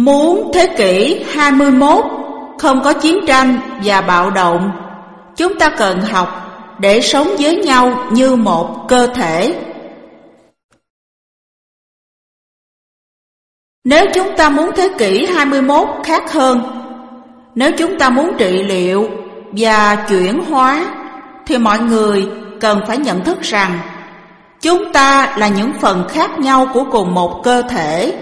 Muốn thế kỷ 21 không có chiến tranh và bạo động, chúng ta cần học để sống với nhau như một cơ thể. Nếu chúng ta muốn thế kỷ 21 khác hơn, nếu chúng ta muốn trị liệu và chuyển hóa, thì mọi người cần phải nhận thức rằng chúng ta là những phần khác nhau của cùng một cơ thể,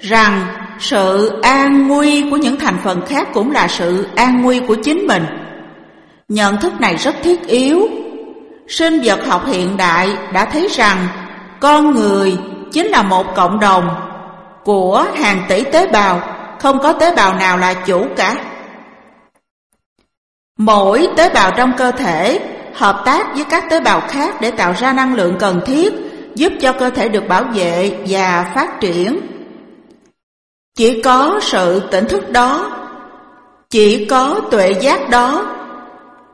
rằng sự an nguy của những thành phần khác cũng là sự an nguy của chính mình. Nhận thức này rất thiết yếu. Sinh vật học hiện đại đã thấy rằng con người chính là một cộng đồng của hàng tỷ tế bào, không có tế bào nào là chủ cả. Mỗi tế bào trong cơ thể hợp tác với các tế bào khác để tạo ra năng lượng cần thiết, giúp cho cơ thể được bảo vệ và phát triển. Chỉ có sự tỉnh thức đó, chỉ có tuệ giác đó,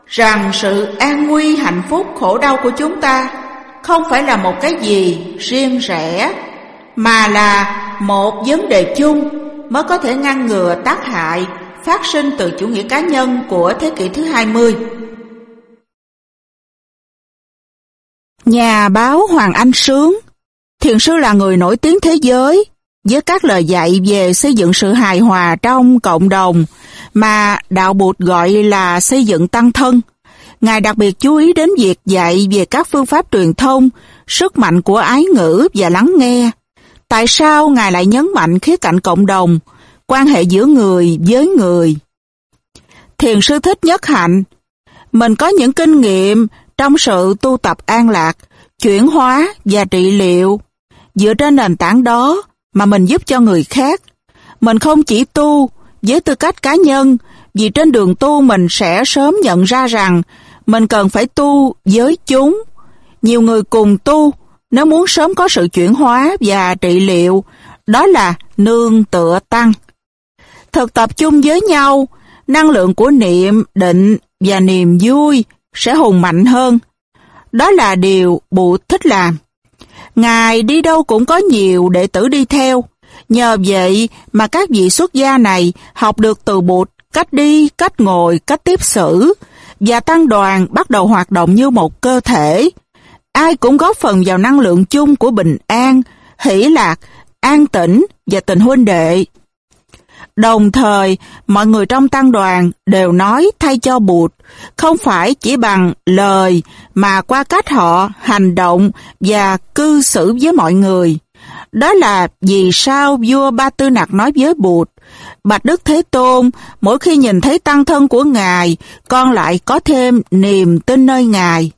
rằng sự an nguy hạnh phúc khổ đau của chúng ta không phải là một cái gì riêng rẽ, mà là một vấn đề chung mới có thể ngăn ngừa tác hại phát sinh từ chủ nghĩa cá nhân của thế kỷ thứ 20. Nhà báo Hoàng Anh Sướng Thiền sư là người nổi tiếng thế giới với các lời dạy về xây dựng sự hài hòa trong cộng đồng mà đạo Bụt gọi là xây dựng tăng thân. Ngài đặc biệt chú ý đến việc dạy về các phương pháp truyền thông, sức mạnh của ái ngữ và lắng nghe. Tại sao Ngài lại nhấn mạnh khía cạnh cộng đồng, quan hệ giữa người với người? Thiền sư thích nhất hạnh. Mình có những kinh nghiệm trong sự tu tập an lạc, chuyển hóa và trị liệu. Dựa trên nền tảng đó mà mình giúp cho người khác. Mình không chỉ tu với tư cách cá nhân, vì trên đường tu mình sẽ sớm nhận ra rằng mình cần phải tu với chúng. Nhiều người cùng tu, nếu muốn sớm có sự chuyển hóa và trị liệu, đó là nương tựa tăng. Thực tập chung với nhau, năng lượng của niệm, định và niềm vui sẽ hùng mạnh hơn. Đó là điều Bụt thích làm. Ngài đi đâu cũng có nhiều đệ tử đi theo. Nhờ vậy mà các vị xuất gia này học được từ Bụt cách đi, cách ngồi, cách tiếp xử và tăng đoàn bắt đầu hoạt động như một cơ thể. Ai cũng góp phần vào năng lượng chung của bình an, hỷ lạc, an tĩnh và tình huynh đệ. Đồng thời, mọi người trong tăng đoàn đều nói thay cho Bụt, không phải chỉ bằng lời mà qua cách họ hành động và cư xử với mọi người. Đó là vì sao vua Ba Tư Nặc nói với Bụt, Bạch Đức Thế Tôn, mỗi khi nhìn thấy tăng thân của Ngài, con lại có thêm niềm tin nơi Ngài.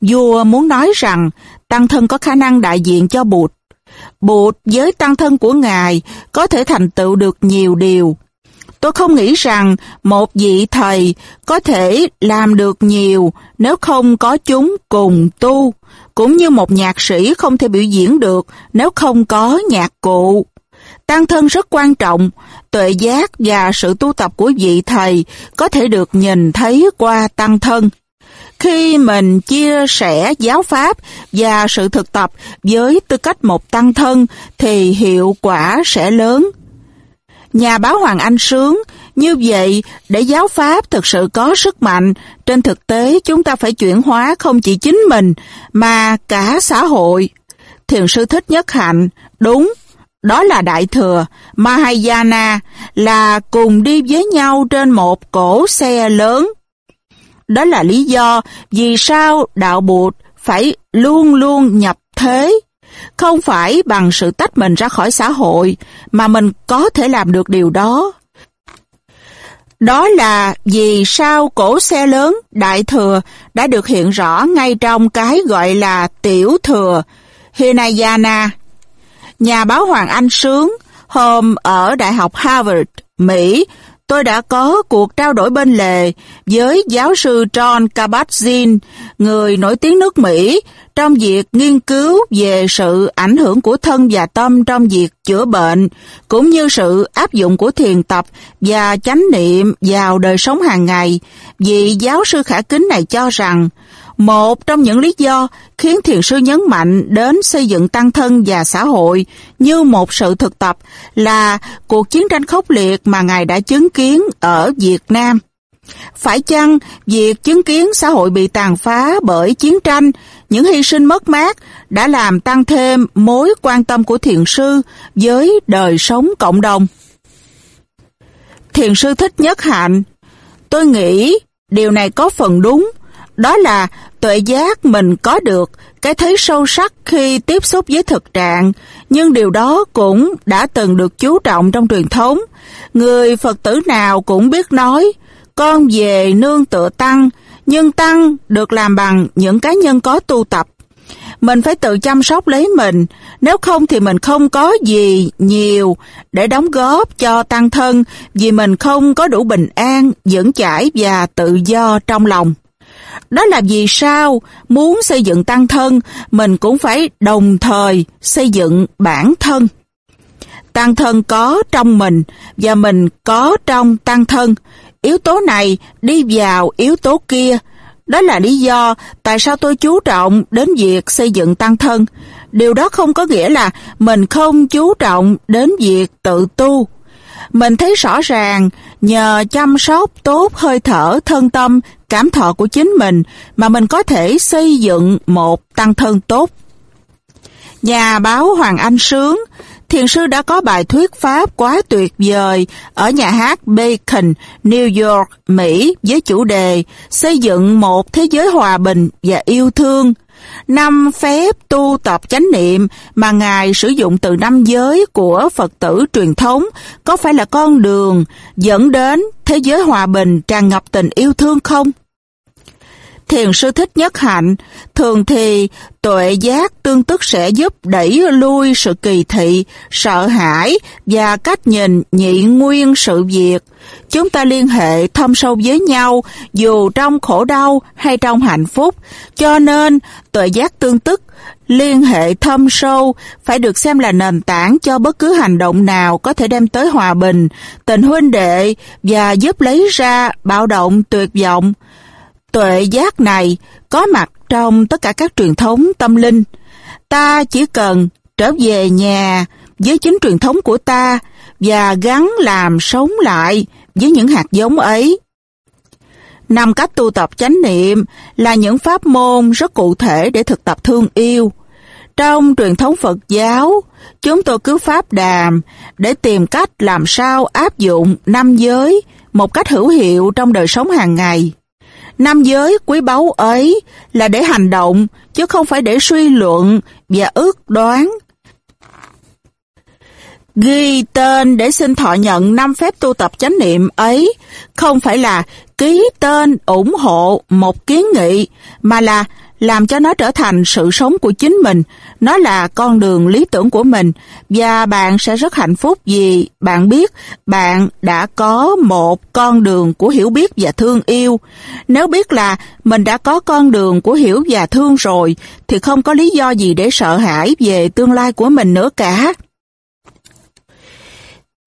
Vua muốn nói rằng tăng thân có khả năng đại diện cho Bụt. Bụt với tăng thân của Ngài có thể thành tựu được nhiều điều. Tôi không nghĩ rằng một vị thầy có thể làm được nhiều nếu không có chúng cùng tu, cũng như một nhạc sĩ không thể biểu diễn được nếu không có nhạc cụ. Tăng thân rất quan trọng, tuệ giác và sự tu tập của vị thầy có thể được nhìn thấy qua tăng thân. Khi mình chia sẻ giáo pháp và sự thực tập với tư cách một tăng thân thì hiệu quả sẽ lớn. Nhà báo Hoàng Anh Sướng, như vậy để giáo pháp thực sự có sức mạnh, trên thực tế chúng ta phải chuyển hóa không chỉ chính mình mà cả xã hội. Thiền sư thích nhất hạnh, đúng, đó là Đại Thừa, Mahayana là cùng đi với nhau trên một cổ xe lớn đó là lý do vì sao đạo Bụt phải luôn luôn nhập thế. Không phải bằng sự tách mình ra khỏi xã hội mà mình có thể làm được điều đó. Đó là vì sao cổ xe lớn Đại Thừa đã được hiện rõ ngay trong cái gọi là Tiểu Thừa, Hinayana. Nhà báo Hoàng Anh Sướng hôm ở Đại học Harvard, Mỹ tôi đã có cuộc trao đổi bên lề với giáo sư John Kabat-Zinn, người nổi tiếng nước Mỹ, trong việc nghiên cứu về sự ảnh hưởng của thân và tâm trong việc chữa bệnh, cũng như sự áp dụng của thiền tập và chánh niệm vào đời sống hàng ngày. Vị giáo sư khả kính này cho rằng, một trong những lý do khiến thiền sư nhấn mạnh đến xây dựng tăng thân và xã hội như một sự thực tập là cuộc chiến tranh khốc liệt mà Ngài đã chứng kiến ở Việt Nam. Phải chăng việc chứng kiến xã hội bị tàn phá bởi chiến tranh, những hy sinh mất mát đã làm tăng thêm mối quan tâm của thiền sư với đời sống cộng đồng? Thiền sư thích nhất hạnh. Tôi nghĩ điều này có phần đúng, đó là tuệ giác mình có được cái thấy sâu sắc khi tiếp xúc với thực trạng, nhưng điều đó cũng đã từng được chú trọng trong truyền thống. Người Phật tử nào cũng biết nói, con về nương tựa tăng, nhưng tăng được làm bằng những cá nhân có tu tập. Mình phải tự chăm sóc lấy mình, nếu không thì mình không có gì nhiều để đóng góp cho tăng thân vì mình không có đủ bình an, vững chãi và tự do trong lòng. Đó là vì sao muốn xây dựng tăng thân, mình cũng phải đồng thời xây dựng bản thân. Tăng thân có trong mình và mình có trong tăng thân. Yếu tố này đi vào yếu tố kia. Đó là lý do tại sao tôi chú trọng đến việc xây dựng tăng thân. Điều đó không có nghĩa là mình không chú trọng đến việc tự tu. Mình thấy rõ ràng nhờ chăm sóc tốt hơi thở thân tâm cảm thọ của chính mình mà mình có thể xây dựng một tăng thân tốt. Nhà báo Hoàng Anh Sướng, thiền sư đã có bài thuyết pháp quá tuyệt vời ở nhà hát Bacon, New York, Mỹ với chủ đề xây dựng một thế giới hòa bình và yêu thương. Năm phép tu tập chánh niệm mà Ngài sử dụng từ năm giới của Phật tử truyền thống có phải là con đường dẫn đến thế giới hòa bình tràn ngập tình yêu thương không? Thiền sư thích nhất hạnh, thường thì tuệ giác tương tức sẽ giúp đẩy lui sự kỳ thị, sợ hãi và cách nhìn nhị nguyên sự việc. Chúng ta liên hệ thâm sâu với nhau dù trong khổ đau hay trong hạnh phúc, cho nên tuệ giác tương tức liên hệ thâm sâu phải được xem là nền tảng cho bất cứ hành động nào có thể đem tới hòa bình, tình huynh đệ và giúp lấy ra bạo động tuyệt vọng. Tuệ giác này có mặt trong tất cả các truyền thống tâm linh. Ta chỉ cần trở về nhà với chính truyền thống của ta và gắn làm sống lại với những hạt giống ấy. Năm cách tu tập chánh niệm là những pháp môn rất cụ thể để thực tập thương yêu. Trong truyền thống Phật giáo, chúng tôi cứ pháp đàm để tìm cách làm sao áp dụng năm giới một cách hữu hiệu trong đời sống hàng ngày. Nam giới quý báu ấy là để hành động, chứ không phải để suy luận và ước đoán. Ghi tên để xin thọ nhận năm phép tu tập chánh niệm ấy không phải là ký tên ủng hộ một kiến nghị, mà là làm cho nó trở thành sự sống của chính mình. Nó là con đường lý tưởng của mình và bạn sẽ rất hạnh phúc vì bạn biết bạn đã có một con đường của hiểu biết và thương yêu. Nếu biết là mình đã có con đường của hiểu và thương rồi, thì không có lý do gì để sợ hãi về tương lai của mình nữa cả.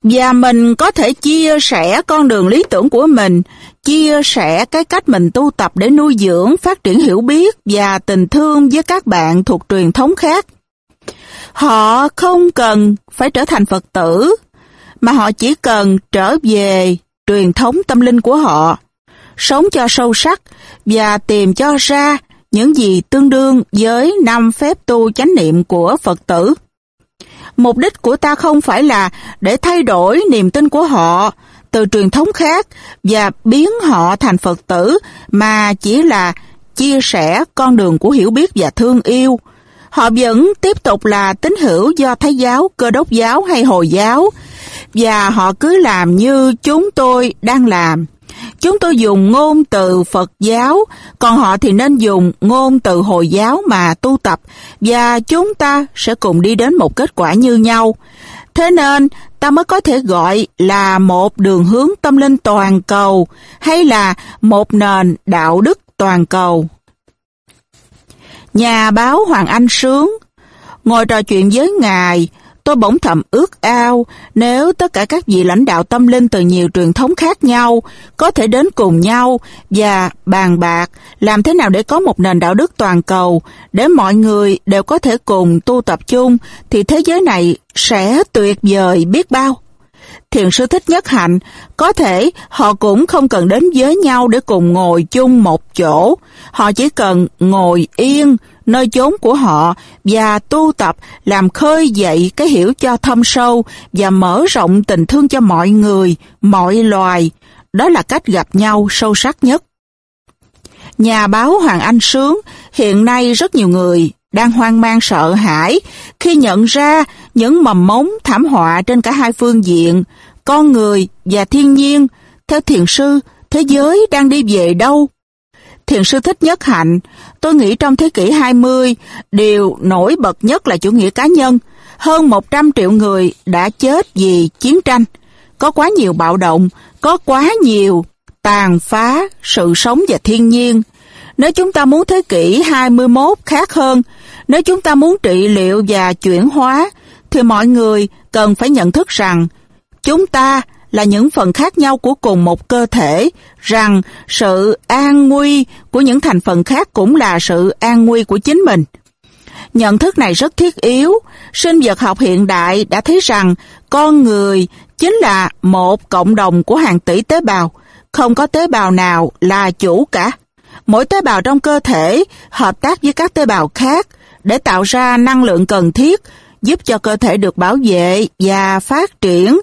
Và mình có thể chia sẻ con đường lý tưởng của mình, chia sẻ cái cách mình tu tập để nuôi dưỡng, phát triển hiểu biết và tình thương với các bạn thuộc truyền thống khác. Họ không cần phải trở thành Phật tử, mà họ chỉ cần trở về truyền thống tâm linh của họ, sống cho sâu sắc và tìm cho ra những gì tương đương với năm phép tu chánh niệm của Phật tử. Mục đích của ta không phải là để thay đổi niềm tin của họ từ truyền thống khác và biến họ thành Phật tử, mà chỉ là chia sẻ con đường của hiểu biết và thương yêu. Họ vẫn tiếp tục là tín hữu do Thái giáo, Cơ đốc giáo hay Hồi giáo, và họ cứ làm như chúng tôi đang làm. Chúng tôi dùng ngôn từ Phật giáo, còn họ thì nên dùng ngôn từ Hồi giáo mà tu tập và chúng ta sẽ cùng đi đến một kết quả như nhau. Thế nên ta mới có thể gọi là một đường hướng tâm linh toàn cầu hay là một nền đạo đức toàn cầu. Nhà báo Hoàng Anh Sướng ngồi trò chuyện với Ngài, tôi bỗng thầm ước ao nếu tất cả các vị lãnh đạo tâm linh từ nhiều truyền thống khác nhau có thể đến cùng nhau và bàn bạc làm thế nào để có một nền đạo đức toàn cầu để mọi người đều có thể cùng tu tập chung thì thế giới này sẽ tuyệt vời biết bao. Thiền sư thích nhất hạnh, có thể họ cũng không cần đến với nhau để cùng ngồi chung một chỗ. Họ chỉ cần ngồi yên, nơi chốn của họ và tu tập làm khơi dậy cái hiểu cho thâm sâu và mở rộng tình thương cho mọi người, mọi loài. Đó là cách gặp nhau sâu sắc nhất. Nhà báo Hoàng Anh Sướng hiện nay rất nhiều người đang hoang mang sợ hãi khi nhận ra những mầm mống thảm họa trên cả hai phương diện, con người và thiên nhiên. Theo thiền sư, thế giới đang đi về đâu? Thiền sư thích nhất hạnh, tôi nghĩ trong thế kỷ 20, điều nổi bật nhất là chủ nghĩa cá nhân. Hơn 100 triệu người đã chết vì chiến tranh. Có quá nhiều bạo động, có quá nhiều tàn phá sự sống và thiên nhiên. Nếu chúng ta muốn thế kỷ 21 khác hơn, nếu chúng ta muốn trị liệu và chuyển hóa, thì mọi người cần phải nhận thức rằng chúng ta là những phần khác nhau của cùng một cơ thể, rằng sự an nguy của những thành phần khác cũng là sự an nguy của chính mình. Nhận thức này rất thiết yếu. Sinh vật học hiện đại đã thấy rằng con người chính là một cộng đồng của hàng tỷ tế bào. Không có tế bào nào là chủ cả. Mỗi tế bào trong cơ thể hợp tác với các tế bào khác để tạo ra năng lượng cần thiết giúp cho cơ thể được bảo vệ và phát triển.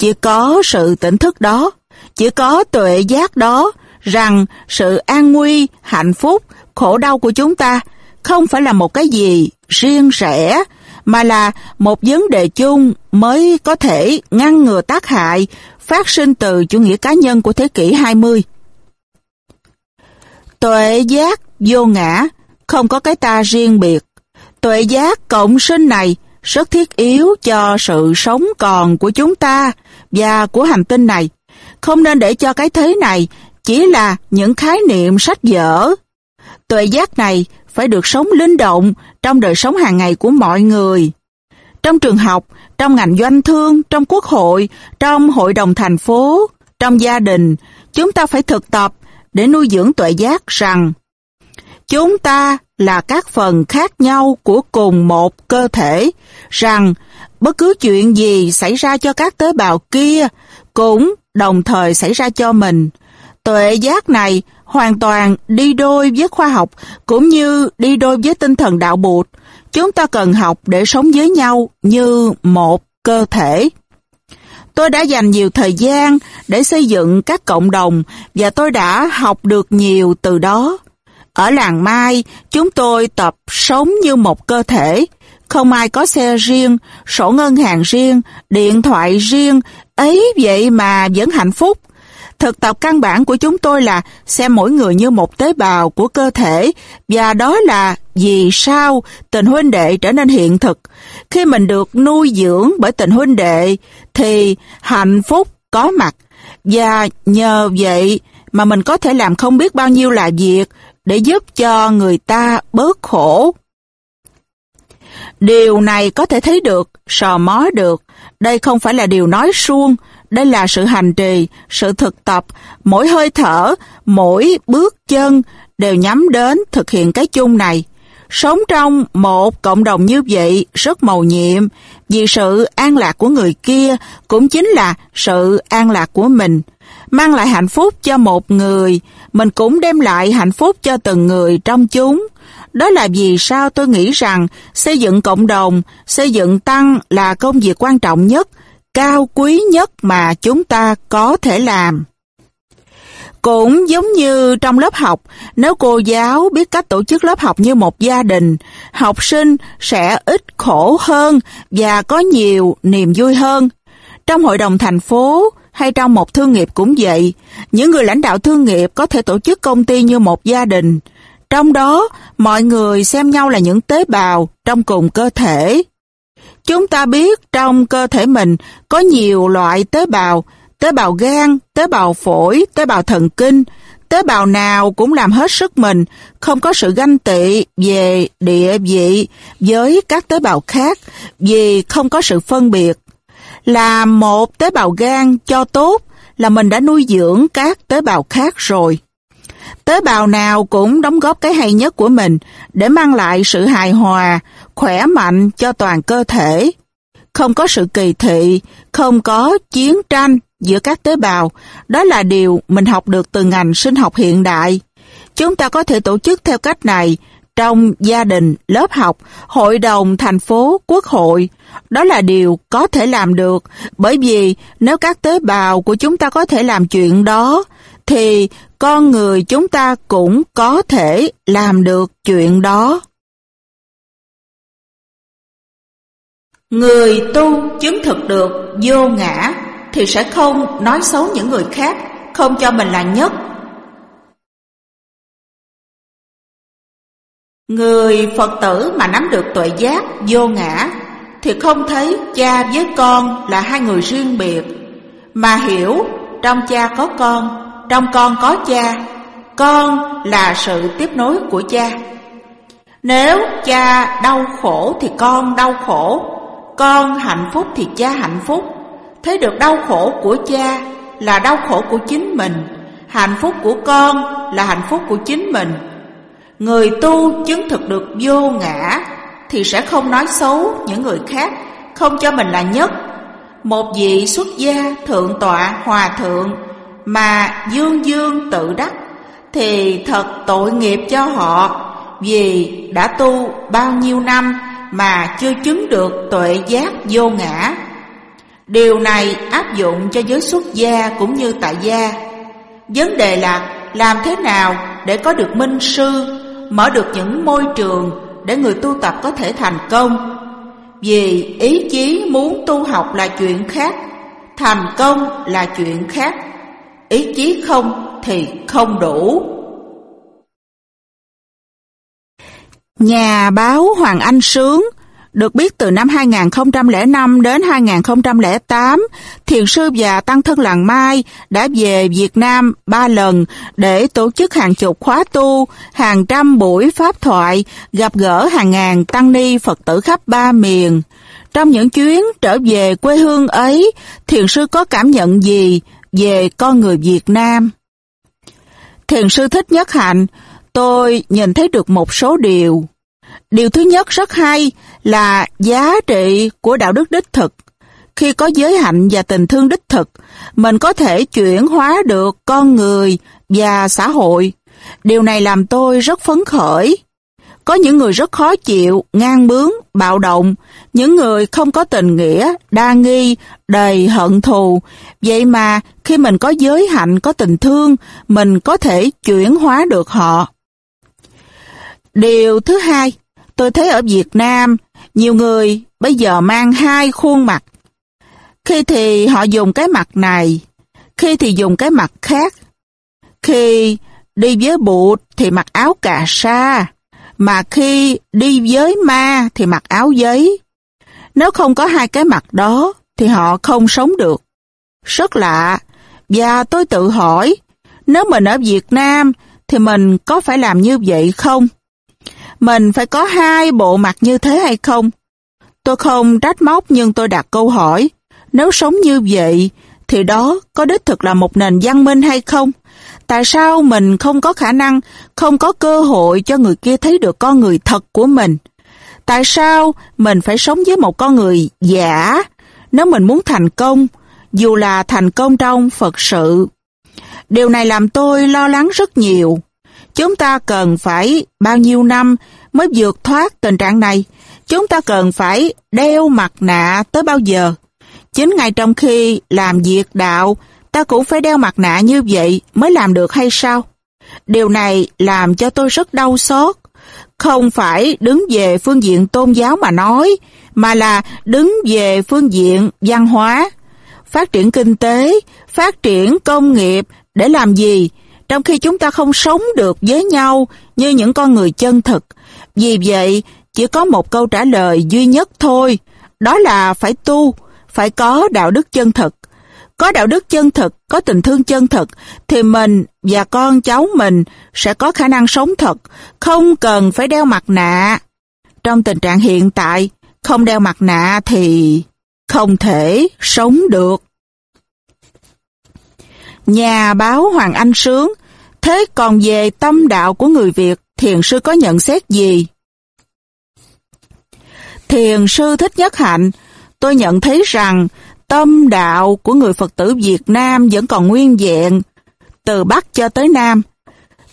Chỉ có sự tỉnh thức đó, chỉ có tuệ giác đó rằng sự an nguy, hạnh phúc, khổ đau của chúng ta không phải là một cái gì riêng rẽ, mà là một vấn đề chung mới có thể ngăn ngừa tác hại phát sinh từ chủ nghĩa cá nhân của thế kỷ 20. Tuệ giác vô ngã, không có cái ta riêng biệt. Tuệ giác cộng sinh này rất thiết yếu cho sự sống còn của chúng ta và của hành tinh này. Không nên để cho cái thế này chỉ là những khái niệm sách vở. Tuệ giác này phải được sống linh động trong đời sống hàng ngày của mọi người. Trong trường học, trong ngành doanh thương, trong quốc hội, trong hội đồng thành phố, trong gia đình, chúng ta phải thực tập để nuôi dưỡng tuệ giác rằng chúng ta là các phần khác nhau của cùng một cơ thể, rằng bất cứ chuyện gì xảy ra cho các tế bào kia cũng đồng thời xảy ra cho mình. Tuệ giác này hoàn toàn đi đôi với khoa học cũng như đi đôi với tinh thần đạo bụt. Chúng ta cần học để sống với nhau như một cơ thể. Tôi đã dành nhiều thời gian để xây dựng các cộng đồng và tôi đã học được nhiều từ đó. Ở làng Mai, chúng tôi tập sống như một cơ thể. Không ai có xe riêng, sổ ngân hàng riêng, điện thoại riêng, ấy vậy mà vẫn hạnh phúc. Thực tập căn bản của chúng tôi là xem mỗi người như một tế bào của cơ thể và đó là vì sao tình huynh đệ trở nên hiện thực. Khi mình được nuôi dưỡng bởi tình huynh đệ thì hạnh phúc có mặt và nhờ vậy mà mình có thể làm không biết bao nhiêu là việc để giúp cho người ta bớt khổ. Điều này có thể thấy được, sò mó được. Đây không phải là điều nói suông, đây là sự hành trì, sự thực tập, mỗi hơi thở, mỗi bước chân đều nhắm đến thực hiện cái chung này. Sống trong một cộng đồng như vậy rất màu nhiệm, vì sự an lạc của người kia cũng chính là sự an lạc của mình. Mang lại hạnh phúc cho một người, mình cũng đem lại hạnh phúc cho từng người trong chúng. Đó là vì sao tôi nghĩ rằng xây dựng cộng đồng, xây dựng tăng là công việc quan trọng nhất, cao quý nhất mà chúng ta có thể làm. Cũng giống như trong lớp học, nếu cô giáo biết cách tổ chức lớp học như một gia đình, học sinh sẽ ít khổ hơn và có nhiều niềm vui hơn. Trong hội đồng thành phố hay trong một thương nghiệp cũng vậy, những người lãnh đạo thương nghiệp có thể tổ chức công ty như một gia đình. Trong đó, mọi người xem nhau là những tế bào trong cùng cơ thể. Chúng ta biết trong cơ thể mình có nhiều loại tế bào, tế bào gan, tế bào phổi, tế bào thần kinh, tế bào nào cũng làm hết sức mình, không có sự ganh tị về địa vị với các tế bào khác vì không có sự phân biệt. Là một tế bào gan cho tốt là mình đã nuôi dưỡng các tế bào khác rồi. Tế bào nào cũng đóng góp cái hay nhất của mình để mang lại sự hài hòa, khỏe mạnh cho toàn cơ thể. Không có sự kỳ thị, không có chiến tranh giữa các tế bào, đó là điều mình học được từ ngành sinh học hiện đại. Chúng ta có thể tổ chức theo cách này trong gia đình, lớp học, hội đồng, thành phố, quốc hội. Đó là điều có thể làm được, bởi vì nếu các tế bào của chúng ta có thể làm chuyện đó, thì con người chúng ta cũng có thể làm được chuyện đó. Người tu chứng thực được vô ngã thì sẽ không nói xấu những người khác, không cho mình là nhất. Người Phật tử mà nắm được tuệ giác vô ngã thì không thấy cha với con là hai người riêng biệt, mà hiểu trong cha có con trong con có cha, con là sự tiếp nối của cha. Nếu cha đau khổ thì con đau khổ, con hạnh phúc thì cha hạnh phúc. Thấy được đau khổ của cha là đau khổ của chính mình, hạnh phúc của con là hạnh phúc của chính mình. Người tu chứng thực được vô ngã thì sẽ không nói xấu những người khác, không cho mình là nhất. Một vị xuất gia thượng tọa hòa thượng mà dương dương tự đắc thì thật tội nghiệp cho họ vì đã tu bao nhiêu năm mà chưa chứng được tuệ giác vô ngã. Điều này áp dụng cho giới xuất gia cũng như tại gia. Vấn đề là làm thế nào để có được minh sư, mở được những môi trường để người tu tập có thể thành công. Vì ý chí muốn tu học là chuyện khác, thành công là chuyện khác ý chí không thì không đủ. Nhà báo Hoàng Anh Sướng được biết từ năm 2005 đến 2008, thiền sư và tăng thân làng Mai đã về Việt Nam ba lần để tổ chức hàng chục khóa tu, hàng trăm buổi pháp thoại, gặp gỡ hàng ngàn tăng ni Phật tử khắp ba miền. Trong những chuyến trở về quê hương ấy, thiền sư có cảm nhận gì về con người Việt Nam. Thiền sư Thích Nhất Hạnh, tôi nhìn thấy được một số điều. Điều thứ nhất rất hay là giá trị của đạo đức đích thực. Khi có giới hạnh và tình thương đích thực, mình có thể chuyển hóa được con người và xã hội. Điều này làm tôi rất phấn khởi. Có những người rất khó chịu, ngang bướng, bạo động, những người không có tình nghĩa, đa nghi, đầy hận thù. Vậy mà khi mình có giới hạnh, có tình thương, mình có thể chuyển hóa được họ. Điều thứ hai, tôi thấy ở Việt Nam, nhiều người bây giờ mang hai khuôn mặt. Khi thì họ dùng cái mặt này, khi thì dùng cái mặt khác. Khi đi với bụt thì mặc áo cà sa, mà khi đi với ma thì mặc áo giấy. Nếu không có hai cái mặt đó thì họ không sống được. Rất lạ, và tôi tự hỏi, nếu mình ở Việt Nam thì mình có phải làm như vậy không? Mình phải có hai bộ mặt như thế hay không? Tôi không trách móc nhưng tôi đặt câu hỏi, nếu sống như vậy thì đó có đích thực là một nền văn minh hay không? Tại sao mình không có khả năng, không có cơ hội cho người kia thấy được con người thật của mình? Tại sao mình phải sống với một con người giả nếu mình muốn thành công, dù là thành công trong Phật sự? Điều này làm tôi lo lắng rất nhiều. Chúng ta cần phải bao nhiêu năm mới vượt thoát tình trạng này? Chúng ta cần phải đeo mặt nạ tới bao giờ? Chính ngay trong khi làm việc đạo, ta cũng phải đeo mặt nạ như vậy mới làm được hay sao? Điều này làm cho tôi rất đau xót. Không phải đứng về phương diện tôn giáo mà nói, mà là đứng về phương diện văn hóa. Phát triển kinh tế, phát triển công nghiệp để làm gì? Trong khi chúng ta không sống được với nhau như những con người chân thực. Vì vậy, chỉ có một câu trả lời duy nhất thôi, đó là phải tu, phải có đạo đức chân thực có đạo đức chân thực, có tình thương chân thực, thì mình và con cháu mình sẽ có khả năng sống thật, không cần phải đeo mặt nạ. Trong tình trạng hiện tại, không đeo mặt nạ thì không thể sống được. Nhà báo Hoàng Anh Sướng, thế còn về tâm đạo của người Việt, thiền sư có nhận xét gì? Thiền sư Thích Nhất Hạnh, tôi nhận thấy rằng tâm đạo của người Phật tử Việt Nam vẫn còn nguyên vẹn, từ Bắc cho tới Nam.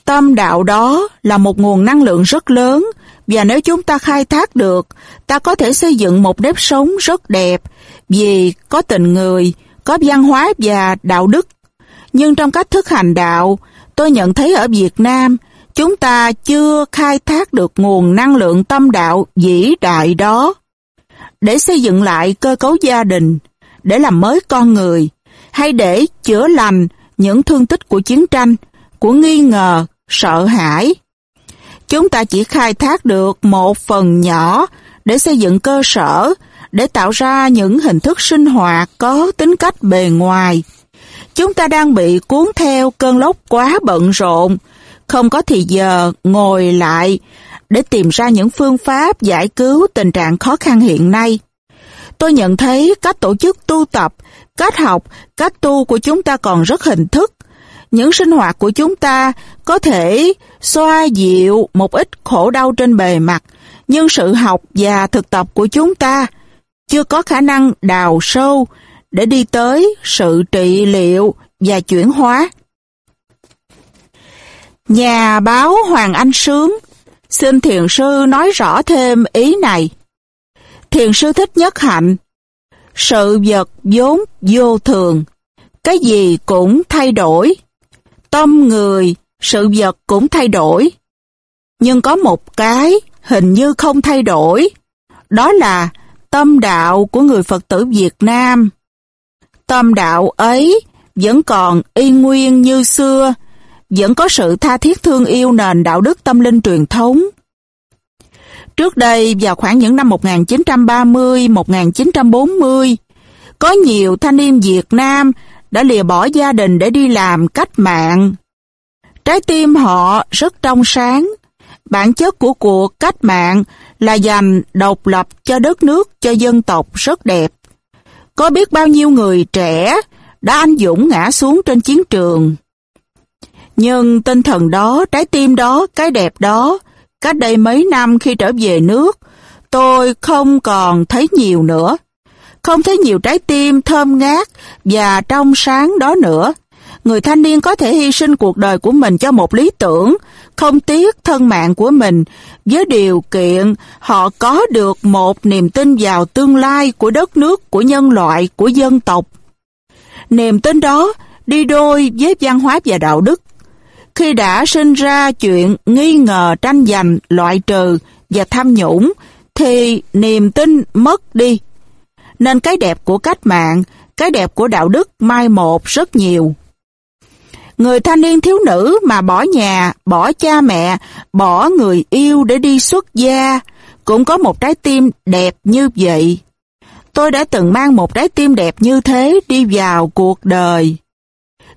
Tâm đạo đó là một nguồn năng lượng rất lớn, và nếu chúng ta khai thác được, ta có thể xây dựng một nếp sống rất đẹp, vì có tình người, có văn hóa và đạo đức. Nhưng trong cách thức hành đạo, tôi nhận thấy ở Việt Nam, chúng ta chưa khai thác được nguồn năng lượng tâm đạo vĩ đại đó. Để xây dựng lại cơ cấu gia đình, để làm mới con người, hay để chữa lành những thương tích của chiến tranh, của nghi ngờ, sợ hãi. Chúng ta chỉ khai thác được một phần nhỏ để xây dựng cơ sở, để tạo ra những hình thức sinh hoạt có tính cách bề ngoài. Chúng ta đang bị cuốn theo cơn lốc quá bận rộn, không có thì giờ ngồi lại để tìm ra những phương pháp giải cứu tình trạng khó khăn hiện nay. Tôi nhận thấy cách tổ chức tu tập, cách học, cách tu của chúng ta còn rất hình thức. Những sinh hoạt của chúng ta có thể xoa dịu một ít khổ đau trên bề mặt, nhưng sự học và thực tập của chúng ta chưa có khả năng đào sâu để đi tới sự trị liệu và chuyển hóa. Nhà báo Hoàng Anh Sướng xin thiền sư nói rõ thêm ý này. Thiền sư thích nhất hạnh. Sự vật vốn vô thường, cái gì cũng thay đổi. Tâm người, sự vật cũng thay đổi. Nhưng có một cái hình như không thay đổi. Đó là tâm đạo của người Phật tử Việt Nam. Tâm đạo ấy vẫn còn y nguyên như xưa, vẫn có sự tha thiết thương yêu nền đạo đức tâm linh truyền thống. Trước đây, vào khoảng những năm 1930-1940, có nhiều thanh niên Việt Nam đã lìa bỏ gia đình để đi làm cách mạng. Trái tim họ rất trong sáng. Bản chất của cuộc cách mạng là dành độc lập cho đất nước, cho dân tộc rất đẹp. Có biết bao nhiêu người trẻ đã anh dũng ngã xuống trên chiến trường. Nhưng tinh thần đó, trái tim đó, cái đẹp đó, cách đây mấy năm khi trở về nước, tôi không còn thấy nhiều nữa. Không thấy nhiều trái tim thơm ngát và trong sáng đó nữa. Người thanh niên có thể hy sinh cuộc đời của mình cho một lý tưởng, không tiếc thân mạng của mình, với điều kiện họ có được một niềm tin vào tương lai của đất nước, của nhân loại, của dân tộc. Niềm tin đó đi đôi với văn hóa và đạo đức. Khi đã sinh ra chuyện nghi ngờ tranh giành, loại trừ và tham nhũng, thì niềm tin mất đi. Nên cái đẹp của cách mạng, cái đẹp của đạo đức mai một rất nhiều. Người thanh niên thiếu nữ mà bỏ nhà, bỏ cha mẹ, bỏ người yêu để đi xuất gia, cũng có một trái tim đẹp như vậy. Tôi đã từng mang một trái tim đẹp như thế đi vào cuộc đời.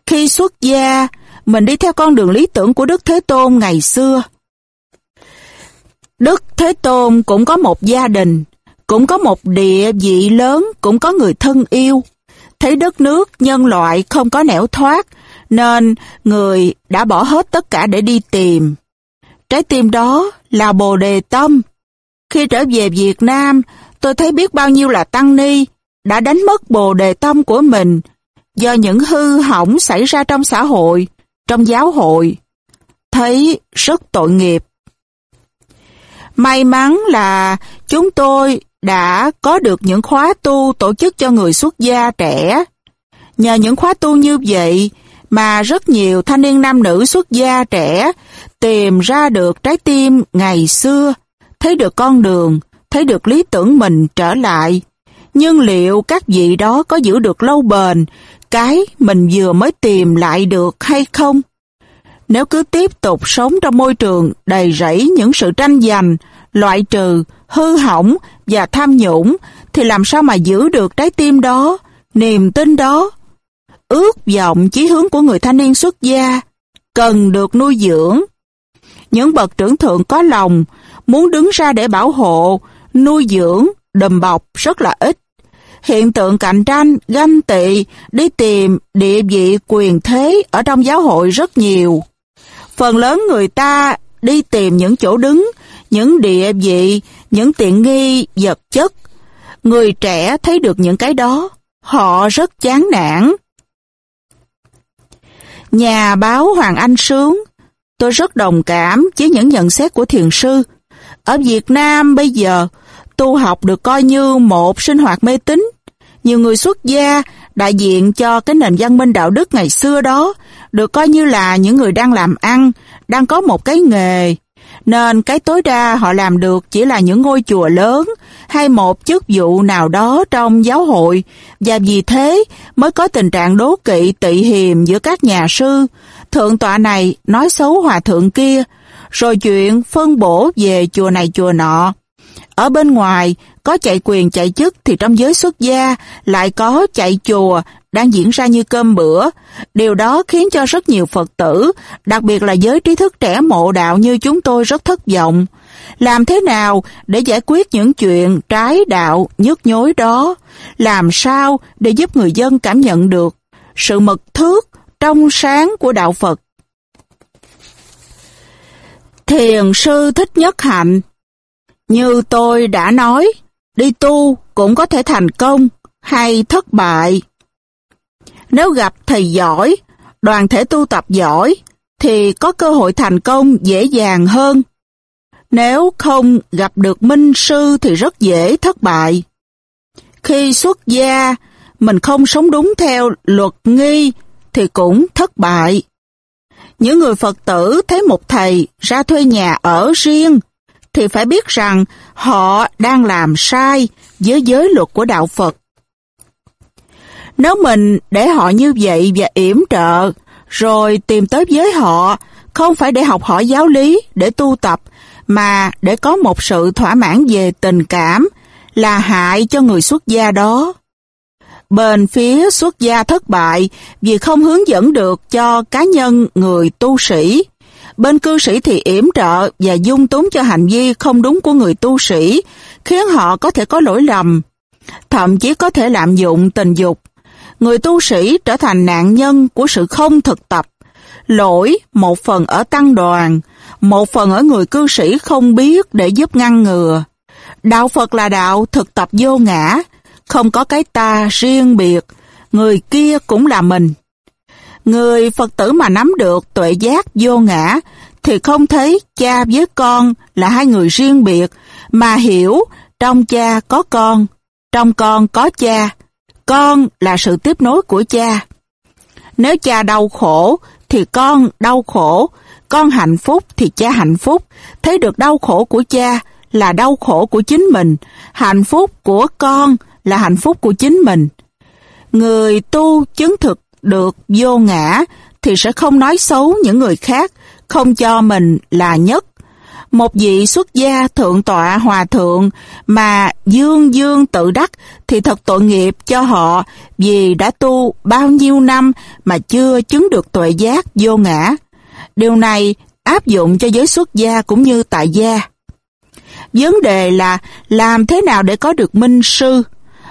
Khi xuất gia, mình đi theo con đường lý tưởng của Đức Thế Tôn ngày xưa. Đức Thế Tôn cũng có một gia đình, cũng có một địa vị lớn, cũng có người thân yêu. Thấy đất nước, nhân loại không có nẻo thoát, nên người đã bỏ hết tất cả để đi tìm. Trái tim đó là Bồ Đề Tâm. Khi trở về Việt Nam, tôi thấy biết bao nhiêu là Tăng Ni đã đánh mất Bồ Đề Tâm của mình do những hư hỏng xảy ra trong xã hội, trong giáo hội. Thấy rất tội nghiệp. May mắn là chúng tôi đã có được những khóa tu tổ chức cho người xuất gia trẻ. Nhờ những khóa tu như vậy mà rất nhiều thanh niên nam nữ xuất gia trẻ tìm ra được trái tim ngày xưa, thấy được con đường, thấy được lý tưởng mình trở lại. Nhưng liệu các vị đó có giữ được lâu bền cái mình vừa mới tìm lại được hay không? Nếu cứ tiếp tục sống trong môi trường đầy rẫy những sự tranh giành, loại trừ, hư hỏng và tham nhũng, thì làm sao mà giữ được trái tim đó, niềm tin đó? ước vọng chí hướng của người thanh niên xuất gia, cần được nuôi dưỡng. Những bậc trưởng thượng có lòng, muốn đứng ra để bảo hộ, nuôi dưỡng, đùm bọc rất là ít. Hiện tượng cạnh tranh, ganh tị, đi tìm địa vị quyền thế ở trong giáo hội rất nhiều. Phần lớn người ta đi tìm những chỗ đứng, những địa vị, những tiện nghi, vật chất. Người trẻ thấy được những cái đó, họ rất chán nản. Nhà báo Hoàng Anh Sướng, tôi rất đồng cảm với những nhận xét của thiền sư. Ở Việt Nam bây giờ, tu học được coi như một sinh hoạt mê tín. Nhiều người xuất gia, đại diện cho cái nền văn minh đạo đức ngày xưa đó, được coi như là những người đang làm ăn, đang có một cái nghề, nên cái tối đa họ làm được chỉ là những ngôi chùa lớn hay một chức vụ nào đó trong giáo hội và vì thế mới có tình trạng đố kỵ tị hiềm giữa các nhà sư. Thượng tọa này nói xấu hòa thượng kia, rồi chuyện phân bổ về chùa này chùa nọ. Ở bên ngoài, có chạy quyền chạy chức thì trong giới xuất gia lại có chạy chùa đang diễn ra như cơm bữa. Điều đó khiến cho rất nhiều Phật tử, đặc biệt là giới trí thức trẻ mộ đạo như chúng tôi rất thất vọng. Làm thế nào để giải quyết những chuyện trái đạo, nhức nhối đó? Làm sao để giúp người dân cảm nhận được sự mật thước, trong sáng của đạo Phật? Thiền sư Thích Nhất Hạnh như tôi đã nói, đi tu cũng có thể thành công hay thất bại. Nếu gặp thầy giỏi, đoàn thể tu tập giỏi, thì có cơ hội thành công dễ dàng hơn. Nếu không gặp được minh sư thì rất dễ thất bại. Khi xuất gia, mình không sống đúng theo luật nghi thì cũng thất bại. Những người Phật tử thấy một thầy ra thuê nhà ở riêng thì phải biết rằng họ đang làm sai với giới luật của Đạo Phật. Nếu mình để họ như vậy và yểm trợ, rồi tìm tới với họ, không phải để học hỏi giáo lý, để tu tập, mà để có một sự thỏa mãn về tình cảm, là hại cho người xuất gia đó. Bên phía xuất gia thất bại vì không hướng dẫn được cho cá nhân người tu sĩ. Bên cư sĩ thì yểm trợ và dung túng cho hành vi không đúng của người tu sĩ, khiến họ có thể có lỗi lầm, thậm chí có thể lạm dụng tình dục. Người tu sĩ trở thành nạn nhân của sự không thực tập. Lỗi một phần ở tăng đoàn, một phần ở người cư sĩ không biết để giúp ngăn ngừa. Đạo Phật là đạo thực tập vô ngã, không có cái ta riêng biệt, người kia cũng là mình. Người Phật tử mà nắm được tuệ giác vô ngã thì không thấy cha với con là hai người riêng biệt, mà hiểu trong cha có con, trong con có cha, con là sự tiếp nối của cha. Nếu cha đau khổ thì con đau khổ, con hạnh phúc thì cha hạnh phúc, thấy được đau khổ của cha là đau khổ của chính mình, hạnh phúc của con là hạnh phúc của chính mình. Người tu chứng thực được vô ngã thì sẽ không nói xấu những người khác, không cho mình là nhất. Một vị xuất gia thượng tọa hòa thượng mà dương dương tự đắc thì thật tội nghiệp cho họ vì đã tu bao nhiêu năm mà chưa chứng được tuệ giác vô ngã. Điều này áp dụng cho giới xuất gia cũng như tại gia. Vấn đề là làm thế nào để có được minh sư,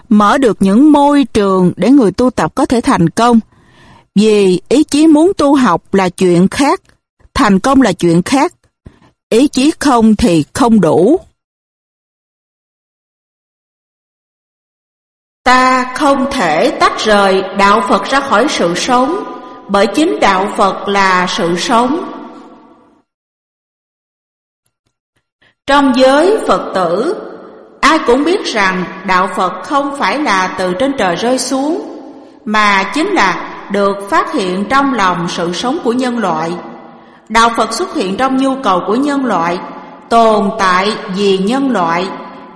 mở được những môi trường để người tu tập có thể thành công. Vì ý chí muốn tu học là chuyện khác, thành công là chuyện khác. Ý chí không thì không đủ. Ta không thể tách rời đạo Phật ra khỏi sự sống, bởi chính đạo Phật là sự sống. Trong giới Phật tử, ai cũng biết rằng đạo Phật không phải là từ trên trời rơi xuống, mà chính là được phát hiện trong lòng sự sống của nhân loại. Đạo Phật xuất hiện trong nhu cầu của nhân loại, tồn tại vì nhân loại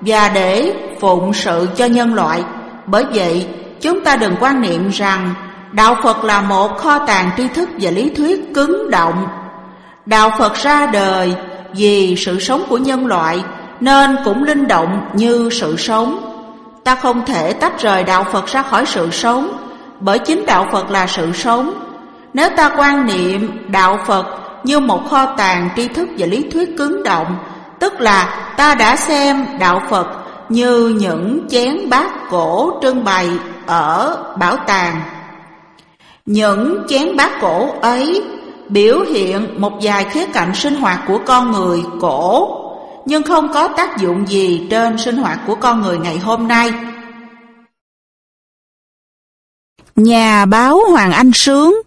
và để phụng sự cho nhân loại. Bởi vậy, chúng ta đừng quan niệm rằng Đạo Phật là một kho tàng tri thức và lý thuyết cứng động. Đạo Phật ra đời vì sự sống của nhân loại nên cũng linh động như sự sống. Ta không thể tách rời đạo Phật ra khỏi sự sống bởi chính đạo Phật là sự sống. Nếu ta quan niệm đạo Phật như một kho tàng tri thức và lý thuyết cứng động, tức là ta đã xem đạo Phật như những chén bát cổ trưng bày ở bảo tàng. Những chén bát cổ ấy biểu hiện một vài khía cạnh sinh hoạt của con người cổ, nhưng không có tác dụng gì trên sinh hoạt của con người ngày hôm nay. Nhà báo Hoàng Anh Sướng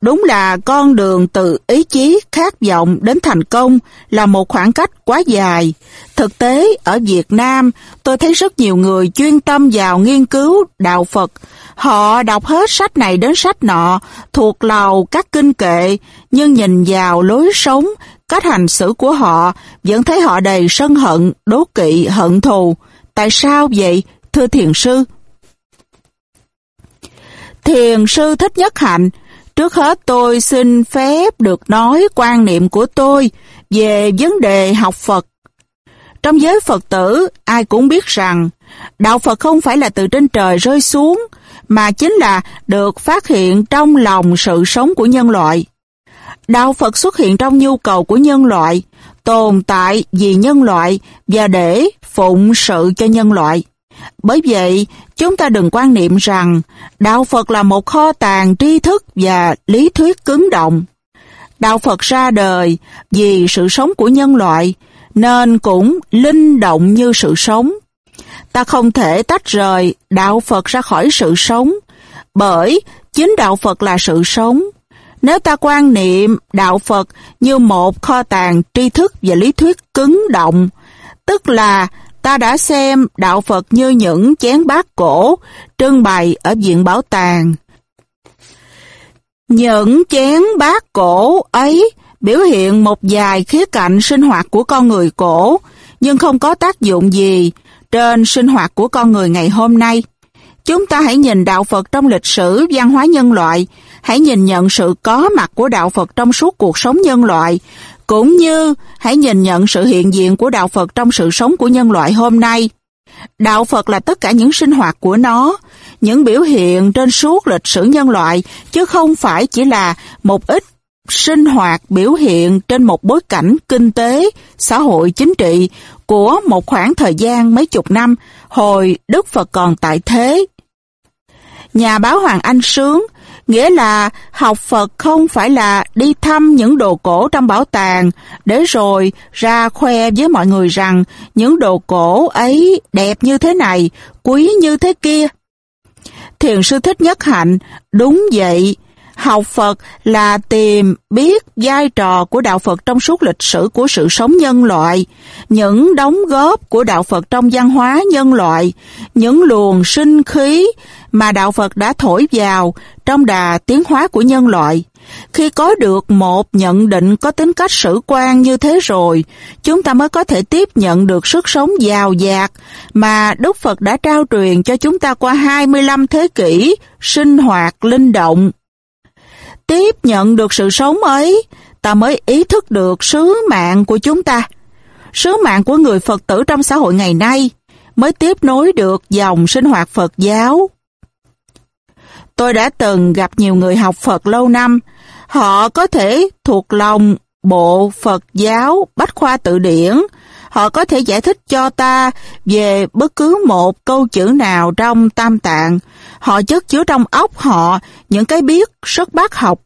Đúng là con đường từ ý chí khát vọng đến thành công là một khoảng cách quá dài. Thực tế, ở Việt Nam, tôi thấy rất nhiều người chuyên tâm vào nghiên cứu đạo Phật. Họ đọc hết sách này đến sách nọ, thuộc lầu các kinh kệ, nhưng nhìn vào lối sống, cách hành xử của họ, vẫn thấy họ đầy sân hận, đố kỵ, hận thù. Tại sao vậy, thưa thiền sư? Thiền sư thích nhất hạnh, Trước hết tôi xin phép được nói quan niệm của tôi về vấn đề học Phật. Trong giới Phật tử, ai cũng biết rằng đạo Phật không phải là từ trên trời rơi xuống, mà chính là được phát hiện trong lòng sự sống của nhân loại. Đạo Phật xuất hiện trong nhu cầu của nhân loại, tồn tại vì nhân loại và để phụng sự cho nhân loại. Bởi vậy, chúng ta đừng quan niệm rằng Đạo Phật là một kho tàng tri thức và lý thuyết cứng động. Đạo Phật ra đời vì sự sống của nhân loại, nên cũng linh động như sự sống. Ta không thể tách rời Đạo Phật ra khỏi sự sống, bởi chính Đạo Phật là sự sống. Nếu ta quan niệm Đạo Phật như một kho tàng tri thức và lý thuyết cứng động, tức là ta đã xem đạo Phật như những chén bát cổ trưng bày ở viện bảo tàng. Những chén bát cổ ấy biểu hiện một vài khía cạnh sinh hoạt của con người cổ, nhưng không có tác dụng gì trên sinh hoạt của con người ngày hôm nay. Chúng ta hãy nhìn đạo Phật trong lịch sử văn hóa nhân loại, hãy nhìn nhận sự có mặt của đạo Phật trong suốt cuộc sống nhân loại, cũng như hãy nhìn nhận sự hiện diện của Đạo Phật trong sự sống của nhân loại hôm nay. Đạo Phật là tất cả những sinh hoạt của nó, những biểu hiện trên suốt lịch sử nhân loại, chứ không phải chỉ là một ít sinh hoạt biểu hiện trên một bối cảnh kinh tế, xã hội, chính trị của một khoảng thời gian mấy chục năm hồi Đức Phật còn tại thế. Nhà báo Hoàng Anh Sướng Nghĩa là học Phật không phải là đi thăm những đồ cổ trong bảo tàng để rồi ra khoe với mọi người rằng những đồ cổ ấy đẹp như thế này, quý như thế kia. Thiền sư thích nhất hạnh, đúng vậy, học Phật là tìm biết vai trò của Đạo Phật trong suốt lịch sử của sự sống nhân loại, những đóng góp của Đạo Phật trong văn hóa nhân loại, những luồng sinh khí mà Đạo Phật đã thổi vào trong đà tiến hóa của nhân loại. Khi có được một nhận định có tính cách sử quan như thế rồi, chúng ta mới có thể tiếp nhận được sức sống giàu dạt mà Đức Phật đã trao truyền cho chúng ta qua 25 thế kỷ, sinh hoạt, linh động. Tiếp nhận được sự sống ấy, ta mới ý thức được sứ mạng của chúng ta. Sứ mạng của người Phật tử trong xã hội ngày nay mới tiếp nối được dòng sinh hoạt Phật giáo. Tôi đã từng gặp nhiều người học Phật lâu năm. Họ có thể thuộc lòng bộ Phật giáo Bách Khoa Tự Điển. Họ có thể giải thích cho ta về bất cứ một câu chữ nào trong tam tạng. Họ chất chứa trong óc họ những cái biết rất bác học.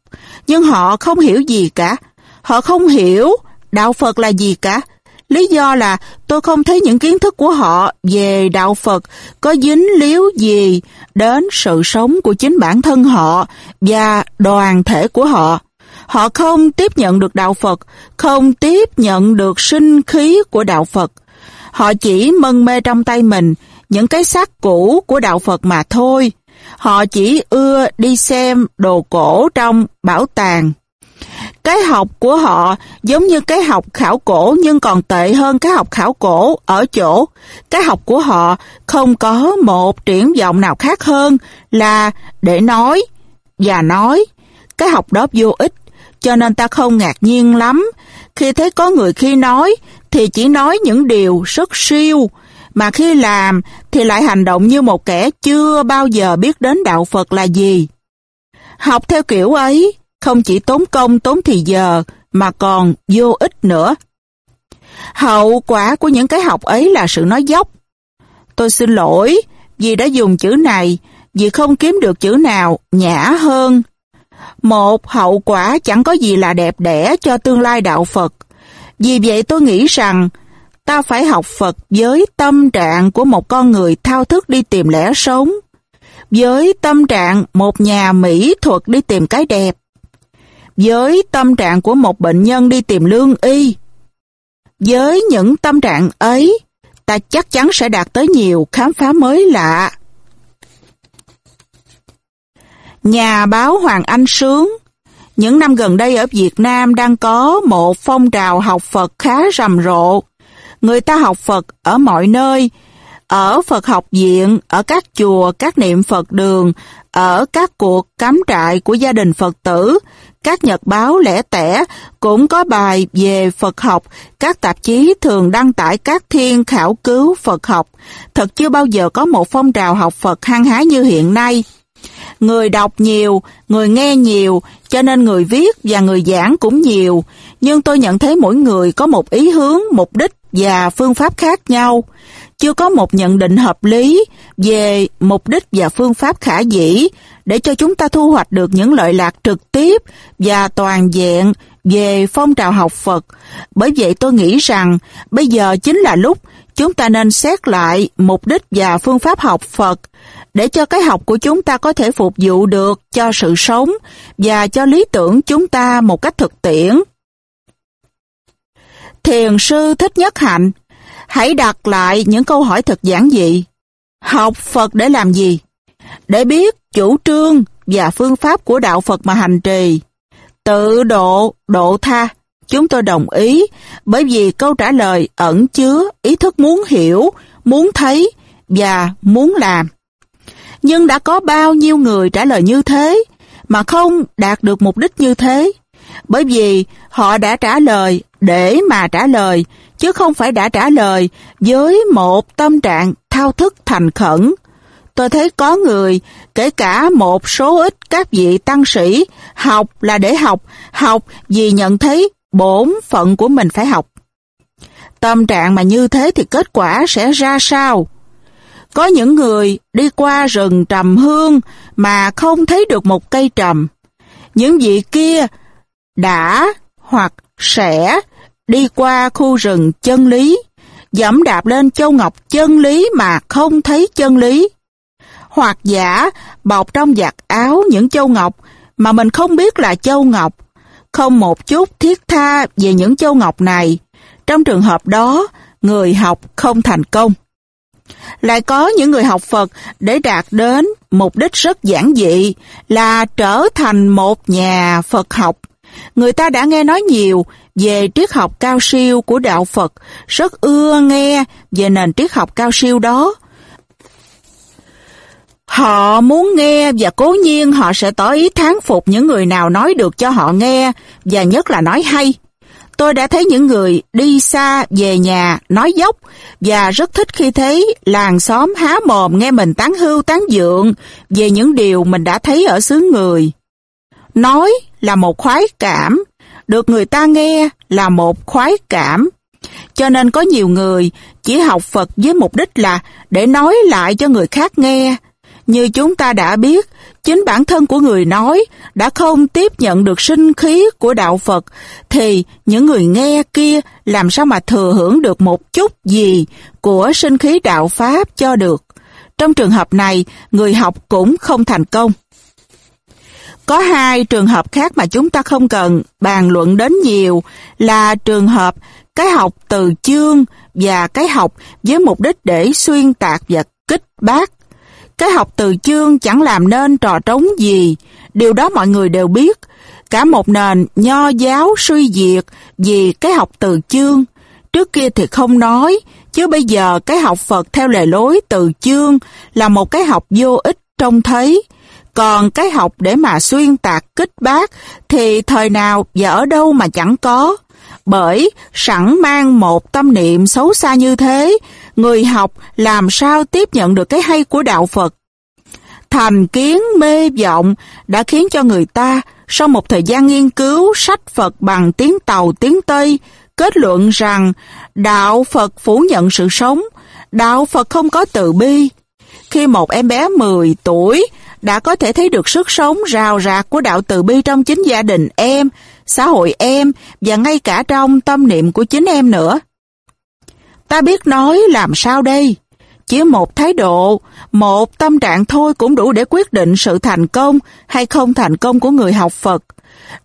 Nhưng họ không hiểu gì cả. Họ không hiểu đạo Phật là gì cả. Lý do là tôi không thấy những kiến thức của họ về đạo Phật có dính líu gì đến sự sống của chính bản thân họ và đoàn thể của họ. Họ không tiếp nhận được đạo Phật, không tiếp nhận được sinh khí của đạo Phật. Họ chỉ mân mê trong tay mình những cái xác cũ của đạo Phật mà thôi. Họ chỉ ưa đi xem đồ cổ trong bảo tàng cái học của họ giống như cái học khảo cổ nhưng còn tệ hơn cái học khảo cổ ở chỗ cái học của họ không có một triển vọng nào khác hơn là để nói và nói. Cái học đó vô ích, cho nên ta không ngạc nhiên lắm khi thấy có người khi nói thì chỉ nói những điều rất siêu, mà khi làm thì lại hành động như một kẻ chưa bao giờ biết đến đạo Phật là gì. Học theo kiểu ấy không chỉ tốn công tốn thì giờ mà còn vô ích nữa. Hậu quả của những cái học ấy là sự nói dốc. Tôi xin lỗi vì đã dùng chữ này vì không kiếm được chữ nào nhã hơn. Một hậu quả chẳng có gì là đẹp đẽ cho tương lai đạo Phật. Vì vậy tôi nghĩ rằng ta phải học Phật với tâm trạng của một con người thao thức đi tìm lẽ sống, với tâm trạng một nhà mỹ thuật đi tìm cái đẹp, với tâm trạng của một bệnh nhân đi tìm lương y. Với những tâm trạng ấy, ta chắc chắn sẽ đạt tới nhiều khám phá mới lạ. Nhà báo Hoàng Anh Sướng Những năm gần đây ở Việt Nam đang có một phong trào học Phật khá rầm rộ. Người ta học Phật ở mọi nơi, ở Phật học viện, ở các chùa, các niệm Phật đường, ở các cuộc cắm trại của gia đình Phật tử, các nhật báo lẻ tẻ cũng có bài về Phật học, các tạp chí thường đăng tải các thiên khảo cứu Phật học. Thật chưa bao giờ có một phong trào học Phật hăng hái như hiện nay. Người đọc nhiều, người nghe nhiều, cho nên người viết và người giảng cũng nhiều. Nhưng tôi nhận thấy mỗi người có một ý hướng, mục đích và phương pháp khác nhau. Chưa có một nhận định hợp lý về mục đích và phương pháp khả dĩ để cho chúng ta thu hoạch được những lợi lạc trực tiếp và toàn diện về phong trào học Phật. Bởi vậy tôi nghĩ rằng bây giờ chính là lúc chúng ta nên xét lại mục đích và phương pháp học Phật để cho cái học của chúng ta có thể phục vụ được cho sự sống và cho lý tưởng chúng ta một cách thực tiễn. Thiền sư Thích Nhất Hạnh, hãy đặt lại những câu hỏi thật giản dị. Học Phật để làm gì? Để biết chủ trương và phương pháp của đạo Phật mà hành trì. Tự độ, độ tha, chúng tôi đồng ý bởi vì câu trả lời ẩn chứa ý thức muốn hiểu, muốn thấy và muốn làm. Nhưng đã có bao nhiêu người trả lời như thế mà không đạt được mục đích như thế? Bởi vì họ đã trả lời để mà trả lời, chứ không phải đã trả lời với một tâm trạng thao thức thành khẩn. Tôi thấy có người, kể cả một số ít các vị tăng sĩ, học là để học, học vì nhận thấy bổn phận của mình phải học. Tâm trạng mà như thế thì kết quả sẽ ra sao? Có những người đi qua rừng trầm hương mà không thấy được một cây trầm. Những vị kia đã hoặc sẽ đi qua khu rừng chân lý, dẫm đạp lên châu ngọc chân lý mà không thấy chân lý. Hoặc giả bọc trong giặt áo những châu ngọc mà mình không biết là châu ngọc, không một chút thiết tha về những châu ngọc này. Trong trường hợp đó, người học không thành công. Lại có những người học Phật để đạt đến mục đích rất giản dị là trở thành một nhà Phật học. Người ta đã nghe nói nhiều về triết học cao siêu của đạo Phật, rất ưa nghe về nền triết học cao siêu đó. Họ muốn nghe và cố nhiên họ sẽ tỏ ý thán phục những người nào nói được cho họ nghe và nhất là nói hay. Tôi đã thấy những người đi xa về nhà nói dốc và rất thích khi thấy làng xóm há mồm nghe mình tán hưu tán dượng về những điều mình đã thấy ở xứ người. Nói là một khoái cảm, được người ta nghe là một khoái cảm. Cho nên có nhiều người chỉ học Phật với mục đích là để nói lại cho người khác nghe. Như chúng ta đã biết, chính bản thân của người nói đã không tiếp nhận được sinh khí của đạo Phật, thì những người nghe kia làm sao mà thừa hưởng được một chút gì của sinh khí đạo Pháp cho được. Trong trường hợp này, người học cũng không thành công. Có hai trường hợp khác mà chúng ta không cần bàn luận đến nhiều là trường hợp cái học từ chương và cái học với mục đích để xuyên tạc và kích bác. Cái học từ chương chẳng làm nên trò trống gì, điều đó mọi người đều biết. Cả một nền nho giáo suy diệt vì cái học từ chương. Trước kia thì không nói, chứ bây giờ cái học Phật theo lề lối từ chương là một cái học vô ích trông thấy. Còn cái học để mà xuyên tạc kích bác thì thời nào và ở đâu mà chẳng có. Bởi sẵn mang một tâm niệm xấu xa như thế, người học làm sao tiếp nhận được cái hay của đạo Phật. Thành kiến mê vọng đã khiến cho người ta sau một thời gian nghiên cứu sách Phật bằng tiếng Tàu tiếng Tây kết luận rằng đạo Phật phủ nhận sự sống, đạo Phật không có từ bi. Khi một em bé 10 tuổi đã có thể thấy được sức sống rào rạc của đạo từ bi trong chính gia đình em, xã hội em và ngay cả trong tâm niệm của chính em nữa. Ta biết nói làm sao đây? Chỉ một thái độ, một tâm trạng thôi cũng đủ để quyết định sự thành công hay không thành công của người học Phật.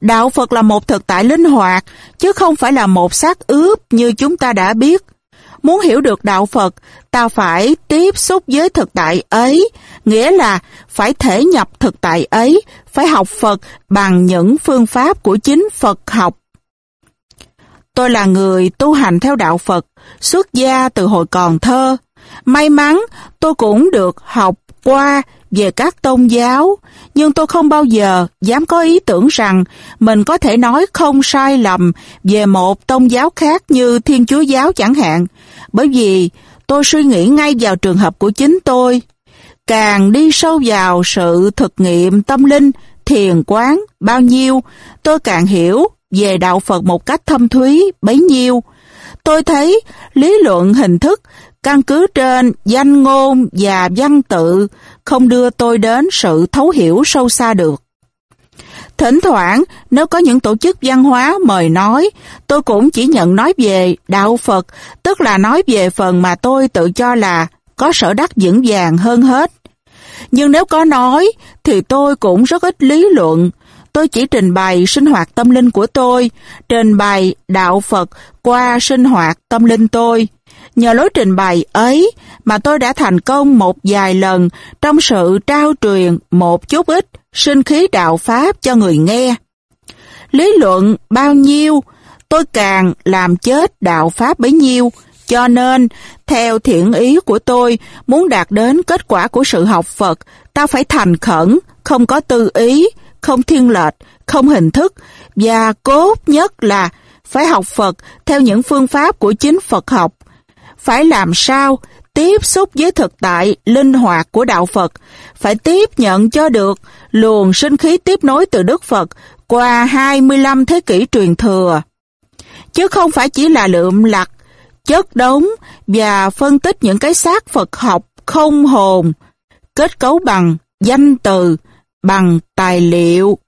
Đạo Phật là một thực tại linh hoạt, chứ không phải là một xác ướp như chúng ta đã biết. Muốn hiểu được đạo Phật, ta phải tiếp xúc với thực tại ấy, nghĩa là phải thể nhập thực tại ấy, phải học Phật bằng những phương pháp của chính Phật học. Tôi là người tu hành theo đạo Phật, xuất gia từ hồi còn thơ. May mắn tôi cũng được học qua về các tôn giáo, nhưng tôi không bao giờ dám có ý tưởng rằng mình có thể nói không sai lầm về một tôn giáo khác như Thiên Chúa giáo chẳng hạn, bởi vì tôi suy nghĩ ngay vào trường hợp của chính tôi. Càng đi sâu vào sự thực nghiệm tâm linh, thiền quán bao nhiêu, tôi càng hiểu về đạo Phật một cách thâm thúy bấy nhiêu. Tôi thấy lý luận hình thức căn cứ trên danh ngôn và văn tự không đưa tôi đến sự thấu hiểu sâu xa được. Thỉnh thoảng, nếu có những tổ chức văn hóa mời nói, tôi cũng chỉ nhận nói về đạo Phật, tức là nói về phần mà tôi tự cho là có sở đắc vững vàng hơn hết. Nhưng nếu có nói, thì tôi cũng rất ít lý luận. Tôi chỉ trình bày sinh hoạt tâm linh của tôi, trình bày đạo Phật qua sinh hoạt tâm linh tôi. Nhờ lối trình bày ấy mà tôi đã thành công một vài lần trong sự trao truyền một chút ít sinh khí đạo Pháp cho người nghe. Lý luận bao nhiêu, tôi càng làm chết đạo Pháp bấy nhiêu, cho nên, theo thiện ý của tôi, muốn đạt đến kết quả của sự học Phật, ta phải thành khẩn, không có tư ý, không thiên lệch, không hình thức, và cốt nhất là phải học Phật theo những phương pháp của chính Phật học. Phải làm sao tiếp xúc với thực tại linh hoạt của Đạo Phật, phải tiếp nhận cho được luồng sinh khí tiếp nối từ Đức Phật qua 25 thế kỷ truyền thừa. Chứ không phải chỉ là lượm lặt, chất đống và phân tích những cái xác Phật học không hồn, kết cấu bằng danh từ, bằng tài liệu,